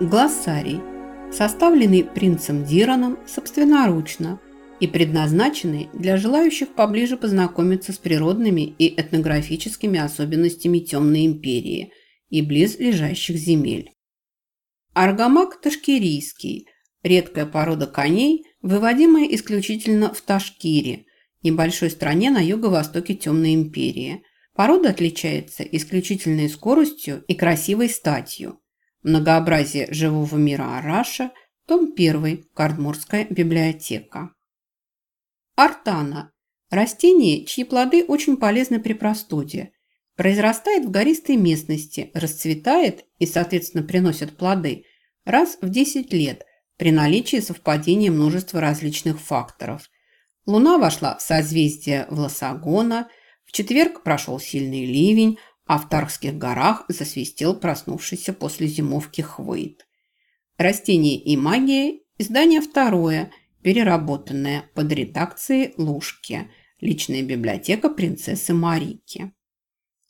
Глоссарий, составленный принцем Дираном собственноручно и предназначенный для желающих поближе познакомиться с природными и этнографическими особенностями Темной империи и близлежащих земель. Аргамак ташкирийский – редкая порода коней, выводимая исключительно в Ташкире, небольшой стране на юго-востоке Темной империи. Порода отличается исключительной скоростью и красивой статью – Многообразие живого мира Араша, том 1, Кардмурская библиотека. Артана – растение, чьи плоды очень полезны при простуде. Произрастает в гористой местности, расцветает и, соответственно, приносит плоды раз в 10 лет при наличии совпадения множества различных факторов. Луна вошла в созвездие Власагона, в четверг прошел сильный ливень, а в Тархских горах засвистел проснувшийся после зимовки хвойт. «Растения и магия» – издание второе, переработанное под редакцией Лужки, личная библиотека принцессы Марики.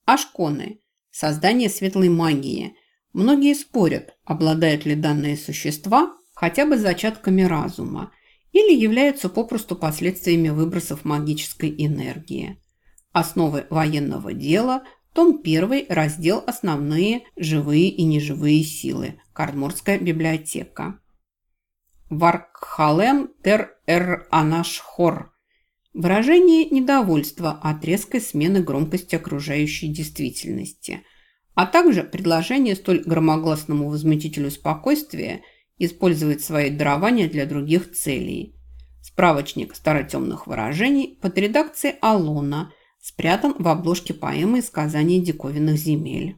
Ашконы – создание светлой магии. Многие спорят, обладают ли данные существа хотя бы зачатками разума или являются попросту последствиями выбросов магической энергии. Основы военного дела – том 1, раздел «Основные живые и неживые силы». Кардмурская библиотека. Варкхалем тер эр анашхор. Выражение недовольства от резкой смены громкости окружающей действительности, а также предложение столь громогласному возмутителю спокойствия использовать свои дарования для других целей. Справочник старотемных выражений под редакцией Алона – спрятан в обложке поэмы «Сказания диковинных земель».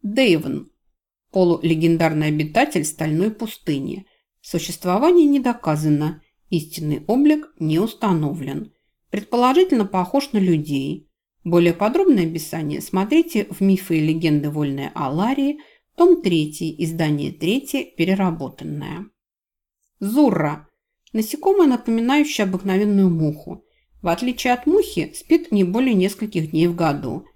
Дейвен – полулегендарный обитатель стальной пустыни. Существование не доказано, истинный облик не установлен. Предположительно похож на людей. Более подробное описание смотрите в «Мифы и легенды вольной Аларии», том 3, издание 3, переработанное. Зурра – насекомое, напоминающее обыкновенную муху – в отличие от мухи, спит не более нескольких дней в году.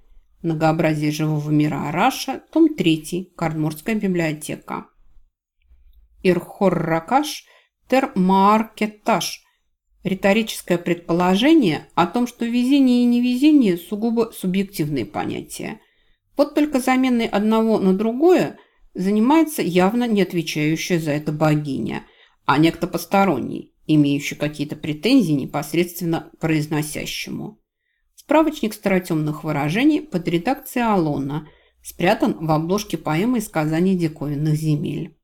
Многообразие живого мира Араша, том 3, Кардмурская библиотека. Ирхор-Ракаш, Термааркеташ. Риторическое предположение о том, что везение и невезение – сугубо субъективные понятия. Вот только заменой одного на другое занимается явно не отвечающая за это богиня, а некто посторонний, имеющий какие-то претензии непосредственно произносящему. Справочник старотемных выражений под редакцией Алона спрятан в обложке поэмы и сказаний диковинных земель.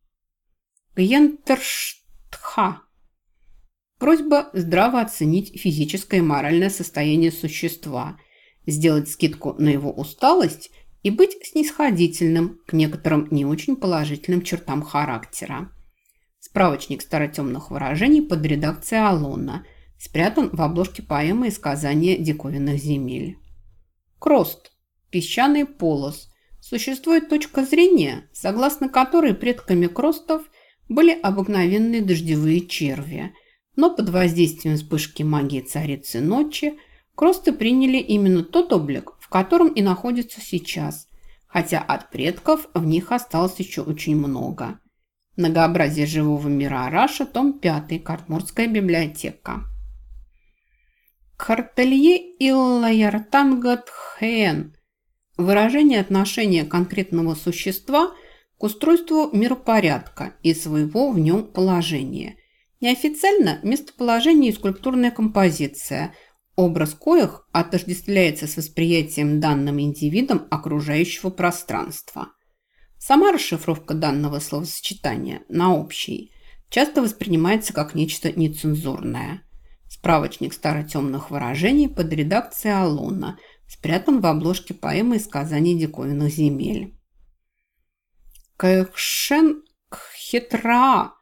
Гьентерштха. Просьба здраво оценить физическое и моральное состояние существа, сделать скидку на его усталость и быть снисходительным к некоторым не очень положительным чертам характера. Справочник старотемных выражений под редакцией Алона. Спрятан в обложке поэмы и сказания диковинных земель. Крост. Песчаный полос. Существует точка зрения, согласно которой предками кростов были обыкновенные дождевые черви. Но под воздействием вспышки магии царицы ночи кросты приняли именно тот облик, в котором и находятся сейчас, хотя от предков в них осталось еще очень много – Многообразие живого мира Араша, том 5, Картмурская библиотека. Картелье Иллаяртангатхен – выражение отношения конкретного существа к устройству миропорядка и своего в нем положения. Неофициально местоположение и скульптурная композиция, образ коих отождествляется с восприятием данным индивидом окружающего пространства – Сама расшифровка данного словосочетания на общий часто воспринимается как нечто нецензурное. Справочник старотемных выражений под редакцией Алона спрятан в обложке поэмы и сказаний диковинных земель. Кэкшен кхетра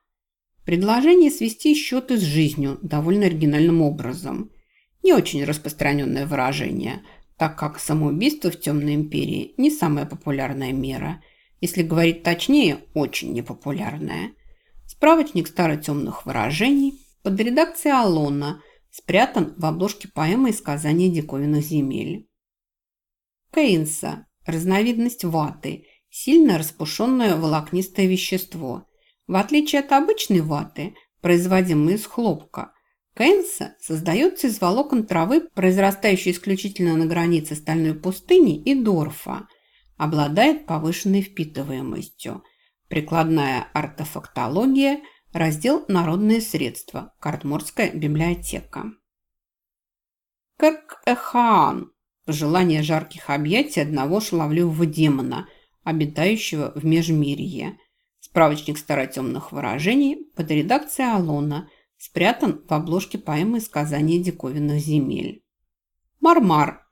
Предложение свести счеты с жизнью довольно оригинальным образом. Не очень распространенное выражение, так как самоубийство в Темной империи не самая популярная мера – если говорить точнее, очень непопулярная. Справочник старотемных выражений под редакцией Алона спрятан в обложке поэмы и сказания диковинных земель. Кейнса – разновидность ваты, сильно распушенное волокнистое вещество. В отличие от обычной ваты, производимой из хлопка, Кэнса создается из волокон травы, произрастающей исключительно на границе стальной пустыни и дорфа, обладает повышенной впитываемостью. Прикладная артефактология, раздел «Народные средства», Картморская библиотека. Кэрк-Эхаан – пожелание жарких объятий одного шаловливого демона, обитающего в Межмирье. Справочник старотемных выражений под редакцией Алона – спрятан в обложке поэмы «Сказания диковинных земель». Мармар.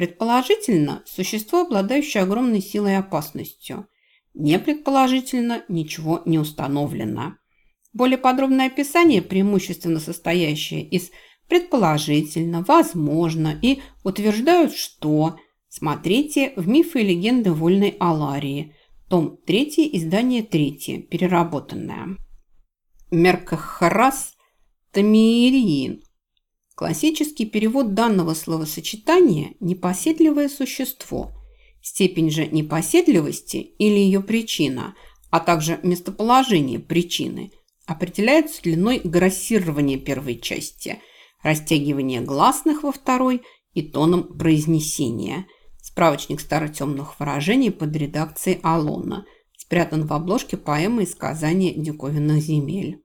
Предположительно, существо, обладающее огромной силой и опасностью. Не предположительно, ничего не установлено. Более подробное описание, преимущественно состоящее из предположительно, возможно и утверждают, что смотрите в «Мифы и легенды вольной Аларии», том 3, издание 3, переработанное. Меркахарас Тамириин. Классический перевод данного словосочетания – непоседливое существо. Степень же непоседливости или ее причина, а также местоположение причины определяется длиной грассирования первой части, растягивание гласных во второй и тоном произнесения. Справочник старотемных выражений под редакцией Алона спрятан в обложке поэмы и сказания диковинных земель.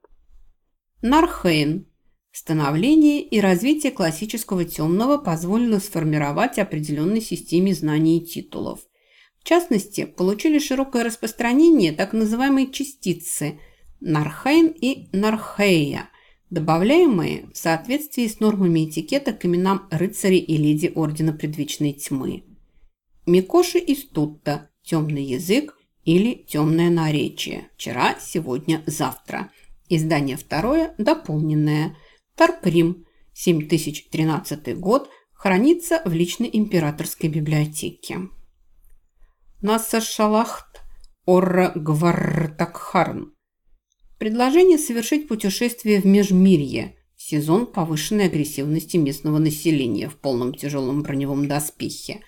Нархейн. Становление и развитие классического темного позволило сформировать определенной системе знаний и титулов. В частности, получили широкое распространение так называемые частицы Нархейн и Нархея, добавляемые в соответствии с нормами этикета к именам рыцарей и леди Ордена Предвечной Тьмы. Микоши из Тутта – темный язык или темное наречие. Вчера, сегодня, завтра – Издание второе, дополненное. Тарприм, 7013 год, хранится в личной императорской библиотеке. Нассашалахт Орра Гвартакхарн. Предложение совершить путешествие в Межмирье сезон повышенной агрессивности местного населения в полном тяжелом броневом доспехе,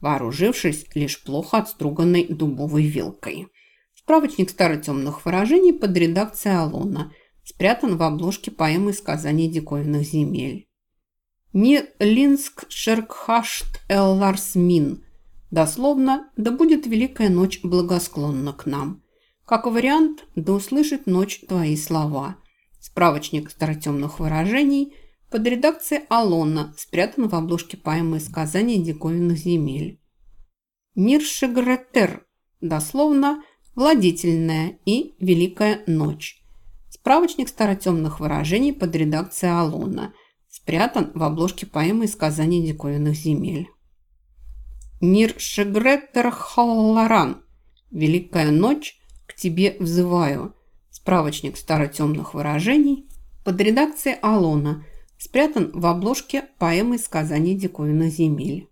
вооружившись лишь плохо отструганной дубовой вилкой. Справочник старотемных выражений под редакцией Алона спрятан в обложке поэмы «Сказания диковинных земель». Не Линск Шеркхашт Эл Ларсмин. Дословно, да будет великая ночь благосклонна к нам. Как вариант, да услышит ночь твои слова. Справочник старотемных выражений под редакцией Алона спрятан в обложке поэмы «Сказания диковинных земель». Ниршегретер. Дословно, Владительная и Великая ночь. Справочник старотемных выражений под редакцией Алона. Спрятан в обложке поэмы «Сказания диковинных земель». Нир Шегреттер Халларан. Великая ночь, к тебе взываю. Справочник старотемных выражений под редакцией Алона. Спрятан в обложке поэмы «Сказания диковинных земель».